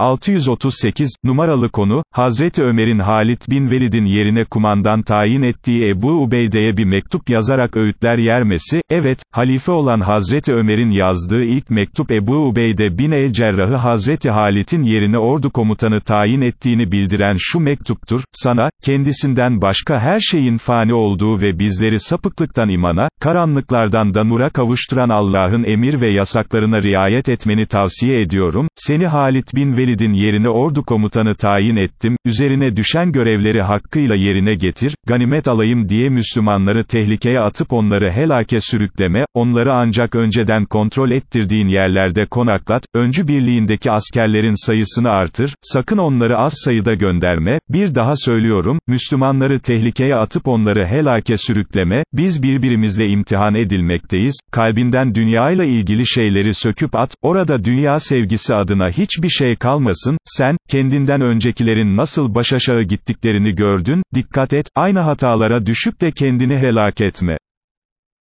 638, numaralı konu, Hazreti Ömer'in Halit bin Velid'in yerine kumandan tayin ettiği Ebu Ubeyde'ye bir mektup yazarak öğütler yermesi, evet, halife olan Hazreti Ömer'in yazdığı ilk mektup Ebu Ubeyde bin el-Cerrah'ı Hazreti Halit'in yerine ordu komutanı tayin ettiğini bildiren şu mektuptur, sana, kendisinden başka her şeyin fani olduğu ve bizleri sapıklıktan imana, karanlıklardan da nura kavuşturan Allah'ın emir ve yasaklarına riayet etmeni tavsiye ediyorum, seni Halit bin Velid'in yerine ordu komutanı tayin ettim, üzerine düşen görevleri hakkıyla yerine getir, ganimet alayım diye Müslümanları tehlikeye atıp onları helake sürükleme, onları ancak önceden kontrol ettirdiğin yerlerde konaklat, öncü birliğindeki askerlerin sayısını artır, sakın onları az sayıda gönderme, bir daha söylüyorum, Müslümanları tehlikeye atıp onları helake sürükleme, biz birbirimizle imtihan edilmekteyiz, kalbinden dünyayla ilgili şeyleri söküp at, orada dünya sevgisi adına hiçbir şey kalmasın, sen, kendinden öncekilerin nasıl başaşağı gittiklerini gördün, dikkat et, aynı hatalara düşüp de kendini helak etme.